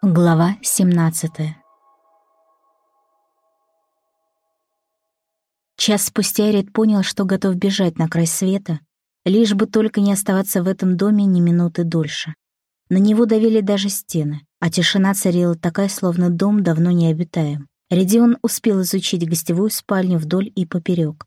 Глава 17 Час спустя Рид понял, что готов бежать на край света, лишь бы только не оставаться в этом доме ни минуты дольше. На него давили даже стены, а тишина царила такая, словно дом давно не обитаем. Редион успел изучить гостевую спальню вдоль и поперек.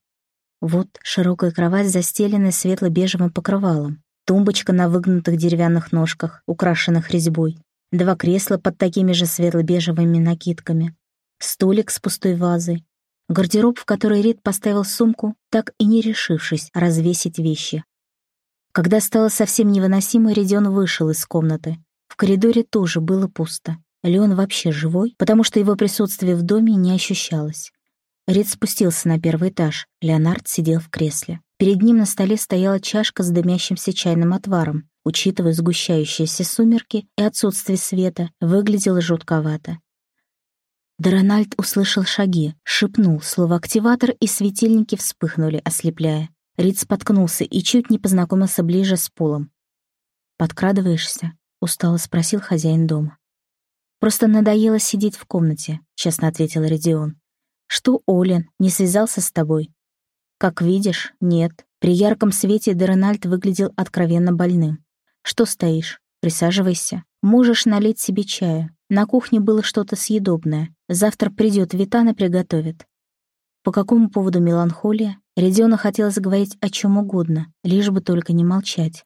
Вот широкая кровать, застеленная светло-бежевым покрывалом, тумбочка на выгнутых деревянных ножках, украшенных резьбой, два кресла под такими же светло-бежевыми накидками, столик с пустой вазой, гардероб, в который Рид поставил сумку, так и не решившись развесить вещи. Когда стало совсем невыносимо, Ридион вышел из комнаты. В коридоре тоже было пусто. Леон вообще живой, потому что его присутствие в доме не ощущалось. Рид спустился на первый этаж. Леонард сидел в кресле. Перед ним на столе стояла чашка с дымящимся чайным отваром учитывая сгущающиеся сумерки и отсутствие света, выглядело жутковато. Дорональд услышал шаги, шепнул слово «активатор», и светильники вспыхнули, ослепляя. Рид споткнулся и чуть не познакомился ближе с полом. «Подкрадываешься?» — устало спросил хозяин дома. «Просто надоело сидеть в комнате», — честно ответил Редион. «Что Олен не связался с тобой?» «Как видишь, нет». При ярком свете Дерональд выглядел откровенно больным. Что стоишь? Присаживайся. Можешь налить себе чая. На кухне было что-то съедобное. Завтра придет Витана приготовит. По какому поводу меланхолия? Редиона хотелось говорить о чем угодно, лишь бы только не молчать.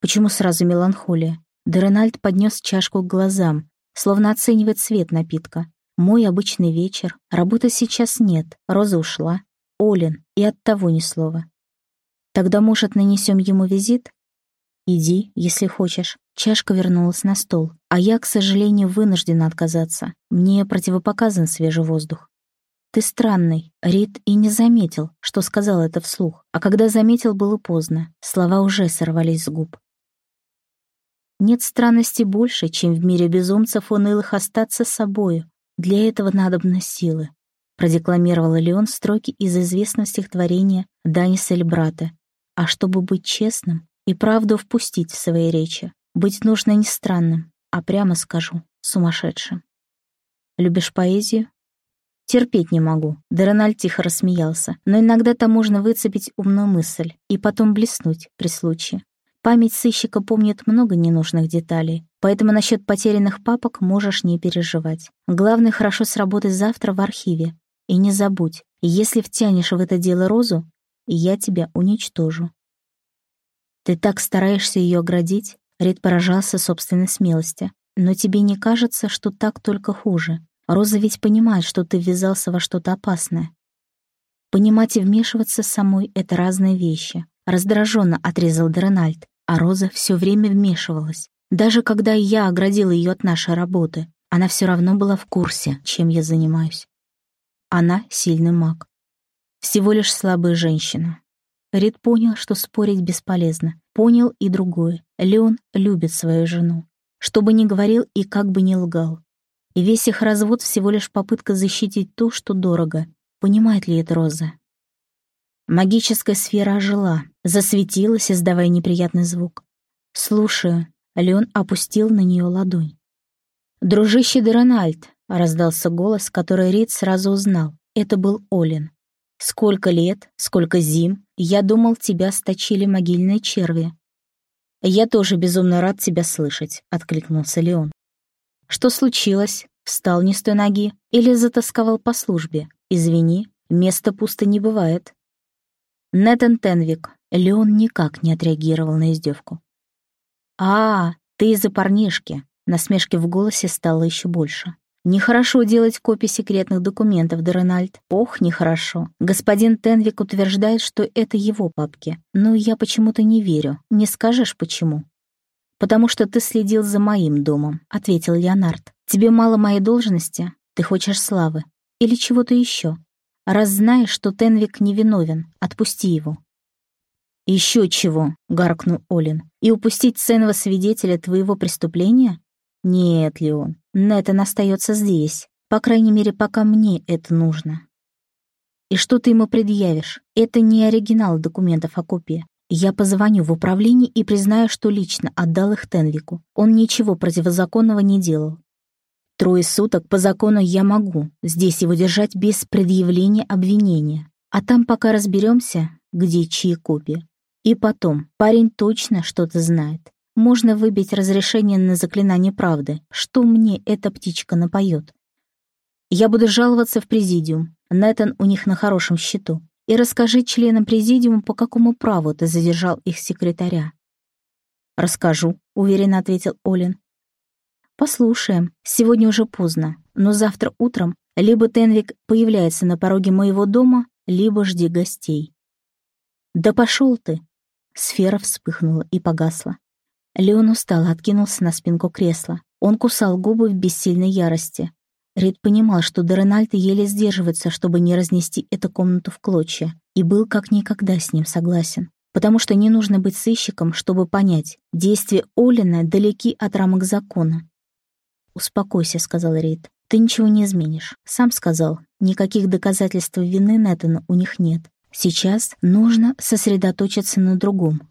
Почему сразу меланхолия? Дерональд поднес чашку к глазам, словно оценивает цвет напитка. Мой обычный вечер, работы сейчас нет, Роза ушла. Олин, и от того ни слова. Тогда, может, нанесем ему визит? «Иди, если хочешь». Чашка вернулась на стол, а я, к сожалению, вынуждена отказаться. Мне противопоказан свежий воздух. «Ты странный». Рид и не заметил, что сказал это вслух. А когда заметил, было поздно. Слова уже сорвались с губ. Нет странности больше, чем в мире безумцев унылых остаться собою. Для этого надобно силы. Продекламировал Леон строки из известного стихотворения Даниса Эльбрата. А чтобы быть честным, и правду впустить в свои речи. Быть нужно не странным, а прямо скажу, сумасшедшим. Любишь поэзию? Терпеть не могу. Дерональ тихо рассмеялся. Но иногда там можно выцепить умную мысль и потом блеснуть при случае. Память сыщика помнит много ненужных деталей, поэтому насчет потерянных папок можешь не переживать. Главное, хорошо сработать завтра в архиве. И не забудь, если втянешь в это дело Розу, я тебя уничтожу. Ты так стараешься ее оградить, Рид поражался собственной смелости. Но тебе не кажется, что так только хуже? Роза ведь понимает, что ты ввязался во что-то опасное. Понимать и вмешиваться самой — это разные вещи. Раздраженно отрезал Дрональд, а Роза все время вмешивалась. Даже когда я оградила ее от нашей работы, она все равно была в курсе, чем я занимаюсь. Она — сильный маг. Всего лишь слабая женщина, Рид понял, что спорить бесполезно. Понял и другое. Леон любит свою жену. Что бы ни говорил и как бы ни лгал. И весь их развод всего лишь попытка защитить то, что дорого. Понимает ли это Роза? Магическая сфера ожила, засветилась, издавая неприятный звук. «Слушаю». Леон опустил на нее ладонь. «Дружище Дерональд», — раздался голос, который Рид сразу узнал. Это был Олин. Сколько лет, сколько зим, я думал, тебя сточили могильные черви. Я тоже безумно рад тебя слышать, откликнулся Леон. Что случилось? Встал не с той ноги или затасковал по службе? Извини, места пусто не бывает. Нетан Тенвик. Леон никак не отреагировал на издевку. «А, ты из-за парнишки!» Насмешки в голосе стало еще больше. Нехорошо делать копии секретных документов, Дорональд. Ох, нехорошо. Господин Тенвик утверждает, что это его папки. Но я почему-то не верю. Не скажешь, почему? «Потому что ты следил за моим домом», — ответил Леонард. «Тебе мало моей должности? Ты хочешь славы? Или чего-то еще? Раз знаешь, что Тенвик невиновен, отпусти его». «Еще чего?» — гаркнул Олин. «И упустить ценного свидетеля твоего преступления? Нет, Леон, Нэтан остается здесь. По крайней мере, пока мне это нужно. И что ты ему предъявишь? Это не оригинал документов, а копия. Я позвоню в управление и признаю, что лично отдал их Тенвику. Он ничего противозаконного не делал. Трое суток по закону я могу здесь его держать без предъявления обвинения. А там пока разберемся, где чьи копии. И потом, парень точно что-то знает. Можно выбить разрешение на заклинание правды. Что мне эта птичка напоет? Я буду жаловаться в президиум. Нэтан у них на хорошем счету. И расскажи членам президиума, по какому праву ты задержал их секретаря. «Расскажу», — уверенно ответил Олин. «Послушаем. Сегодня уже поздно, но завтра утром либо Тенвик появляется на пороге моего дома, либо жди гостей». «Да пошел ты!» Сфера вспыхнула и погасла. Леон устало откинулся на спинку кресла. Он кусал губы в бессильной ярости. Рид понимал, что Деренальд еле сдерживается, чтобы не разнести эту комнату в клочья, и был как никогда с ним согласен. Потому что не нужно быть сыщиком, чтобы понять, действия Олина далеки от рамок закона. «Успокойся», — сказал Рид. «Ты ничего не изменишь. Сам сказал, никаких доказательств вины Нэттона у них нет. Сейчас нужно сосредоточиться на другом.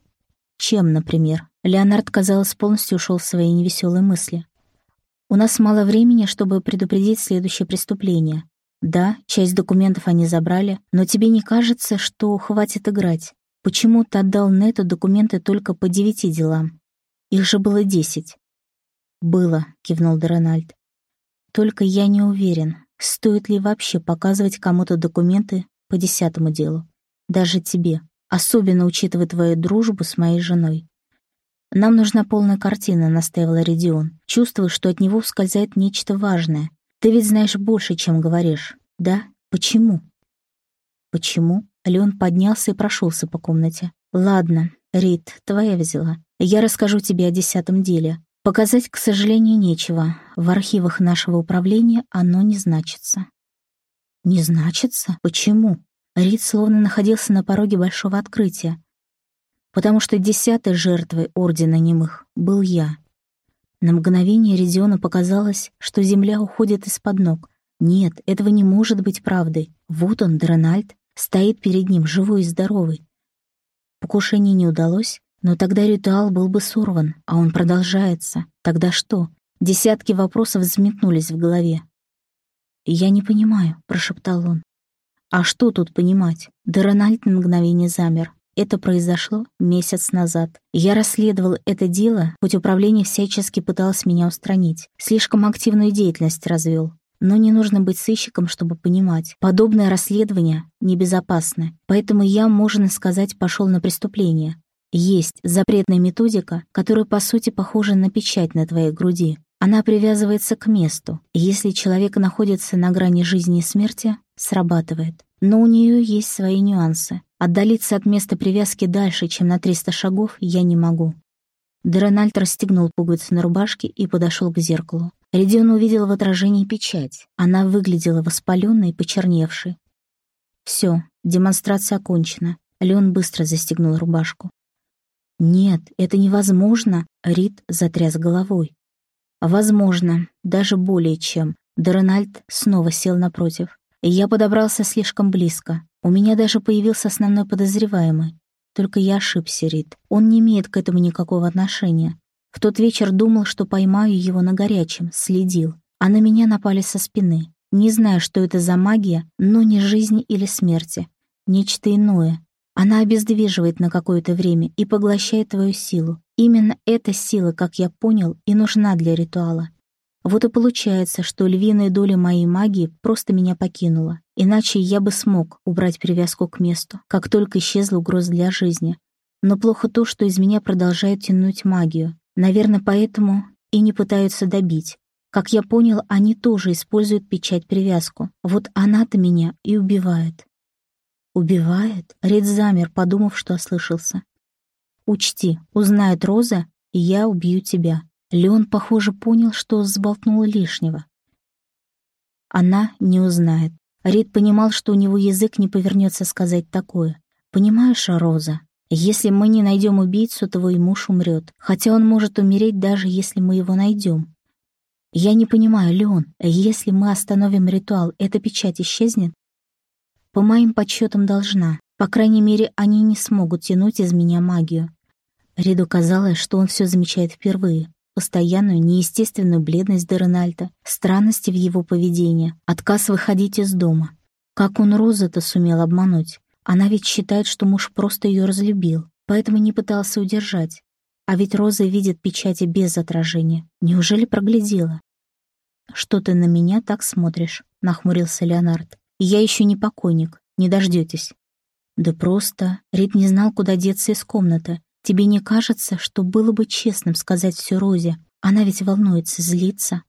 Чем, например?» Леонард, казалось, полностью ушел в свои невеселые мысли. У нас мало времени, чтобы предупредить следующее преступление. Да, часть документов они забрали, но тебе не кажется, что хватит играть? Почему ты отдал Нету документы только по девяти делам? Их же было десять. «Было», — кивнул Дорональд. «Только я не уверен, стоит ли вообще показывать кому-то документы по десятому делу. Даже тебе, особенно учитывая твою дружбу с моей женой. «Нам нужна полная картина», — настаивал Редион. «Чувствую, что от него ускользает нечто важное. Ты ведь знаешь больше, чем говоришь. Да? Почему?» «Почему?» Леон поднялся и прошелся по комнате. «Ладно, Рид, твоя взяла. Я расскажу тебе о десятом деле. Показать, к сожалению, нечего. В архивах нашего управления оно не значится». «Не значится? Почему?» Рид словно находился на пороге большого открытия потому что десятой жертвой Ордена Немых был я. На мгновение Резиону показалось, что земля уходит из-под ног. Нет, этого не может быть правдой. Вот он, Дрональд, стоит перед ним, живой и здоровый. Покушение не удалось, но тогда ритуал был бы сорван, а он продолжается. Тогда что? Десятки вопросов взметнулись в голове. «Я не понимаю», — прошептал он. «А что тут понимать?» Дорональд на мгновение замер. Это произошло месяц назад. Я расследовал это дело, хоть управление всячески пыталось меня устранить. Слишком активную деятельность развел. Но не нужно быть сыщиком, чтобы понимать. Подобное расследование небезопасно. Поэтому я, можно сказать, пошел на преступление. Есть запретная методика, которая, по сути, похожа на печать на твоей груди. Она привязывается к месту. Если человек находится на грани жизни и смерти, срабатывает. Но у нее есть свои нюансы. Отдалиться от места привязки дальше, чем на 300 шагов, я не могу. Дерональд расстегнул пуговицы на рубашке и подошел к зеркалу. Редион увидел в отражении печать. Она выглядела воспаленной и почерневшей. Все, демонстрация окончена. Леон быстро застегнул рубашку. «Нет, это невозможно», — Рид затряс головой. «Возможно, даже более чем». Дерональд снова сел напротив. Я подобрался слишком близко. У меня даже появился основной подозреваемый. Только я ошибся, Рид. Он не имеет к этому никакого отношения. В тот вечер думал, что поймаю его на горячем, следил. А на меня напали со спины. Не знаю, что это за магия, но не жизни или смерти. Нечто иное. Она обездвиживает на какое-то время и поглощает твою силу. Именно эта сила, как я понял, и нужна для ритуала. Вот и получается, что львиная доля моей магии просто меня покинула. Иначе я бы смог убрать привязку к месту, как только исчезла угроза для жизни. Но плохо то, что из меня продолжает тянуть магию. Наверное, поэтому и не пытаются добить. Как я понял, они тоже используют печать-привязку. Вот она-то меня и убивает. Убивает? Ред замер, подумав, что ослышался. Учти, узнает Роза, и я убью тебя. Леон, похоже, понял, что сболтнул лишнего. Она не узнает. Рид понимал, что у него язык не повернется сказать такое. «Понимаешь, Роза, если мы не найдем убийцу, твой муж умрет, хотя он может умереть, даже если мы его найдем. Я не понимаю, Леон, если мы остановим ритуал, эта печать исчезнет? По моим подсчетам должна. По крайней мере, они не смогут тянуть из меня магию. Риду казалось, что он все замечает впервые. Постоянную неестественную бледность Деренальта, странности в его поведении, отказ выходить из дома. Как он Розу-то сумел обмануть? Она ведь считает, что муж просто ее разлюбил, поэтому не пытался удержать. А ведь Роза видит печати без отражения. Неужели проглядела? «Что ты на меня так смотришь?» — нахмурился Леонард. «Я еще не покойник, не дождетесь». «Да просто...» Рид не знал, куда деться из комнаты. «Тебе не кажется, что было бы честным сказать все Розе? Она ведь волнуется, злится».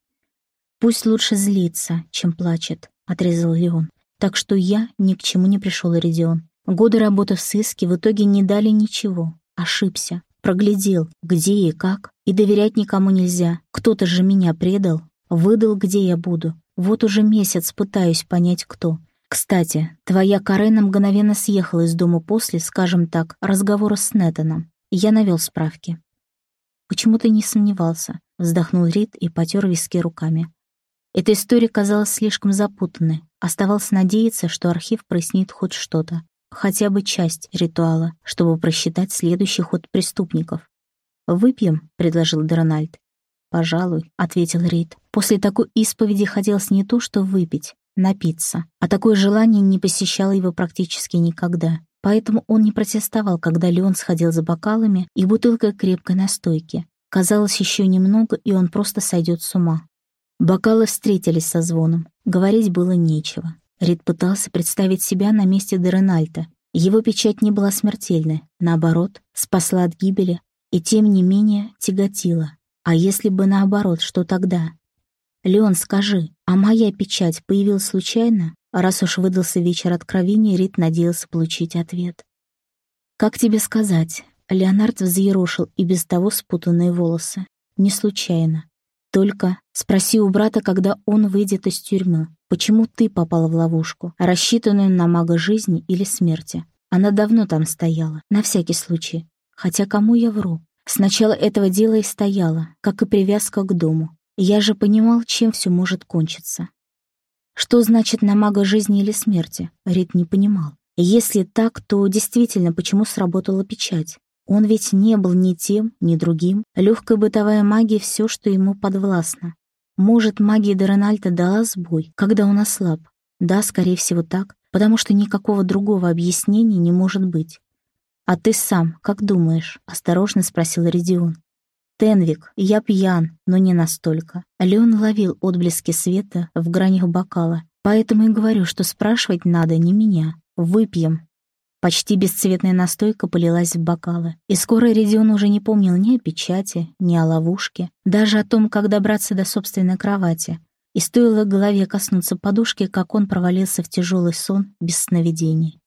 «Пусть лучше злится, чем плачет», — отрезал Леон. «Так что я ни к чему не пришел, Родион. Годы работы в сыске в итоге не дали ничего. Ошибся. Проглядел, где и как. И доверять никому нельзя. Кто-то же меня предал. Выдал, где я буду. Вот уже месяц пытаюсь понять, кто. Кстати, твоя Карена мгновенно съехала из дома после, скажем так, разговора с Нетаном. Я навел справки. «Почему ты не сомневался?» — вздохнул Рид и потер виски руками. Эта история казалась слишком запутанной. Оставалось надеяться, что архив прояснит хоть что-то, хотя бы часть ритуала, чтобы просчитать следующий ход преступников. «Выпьем?» — предложил Дональд. «Пожалуй», — ответил Рид. После такой исповеди хотелось не то что выпить, напиться, а такое желание не посещало его практически никогда. Поэтому он не протестовал, когда Леон сходил за бокалами и бутылкой крепкой настойки. Казалось, еще немного, и он просто сойдет с ума. Бокалы встретились со звоном. Говорить было нечего. Рид пытался представить себя на месте Деренальта. Его печать не была смертельной, наоборот, спасла от гибели, и тем не менее тяготила. А если бы наоборот, что тогда? «Леон, скажи, а моя печать появилась случайно?» Раз уж выдался вечер откровения, Рит надеялся получить ответ. «Как тебе сказать?» Леонард взъерошил и без того спутанные волосы. «Не случайно. Только спроси у брата, когда он выйдет из тюрьмы, почему ты попала в ловушку, рассчитанную на мага жизни или смерти. Она давно там стояла, на всякий случай. Хотя кому я вру? Сначала этого дела и стояла, как и привязка к дому. Я же понимал, чем все может кончиться. Что значит на мага жизни или смерти? Рид не понимал. Если так, то действительно, почему сработала печать? Он ведь не был ни тем, ни другим. Легкая бытовая магия — все, что ему подвластно. Может, магия Дорональда дала сбой, когда он ослаб? Да, скорее всего так, потому что никакого другого объяснения не может быть. «А ты сам, как думаешь?» — осторожно спросил Редион. «Тенвик, я пьян, но не настолько». Леон ловил отблески света в гранях бокала, поэтому и говорю, что спрашивать надо не меня. Выпьем. Почти бесцветная настойка полилась в бокалы, и скоро Редион уже не помнил ни о печати, ни о ловушке, даже о том, как добраться до собственной кровати. И стоило голове коснуться подушки, как он провалился в тяжелый сон без сновидений.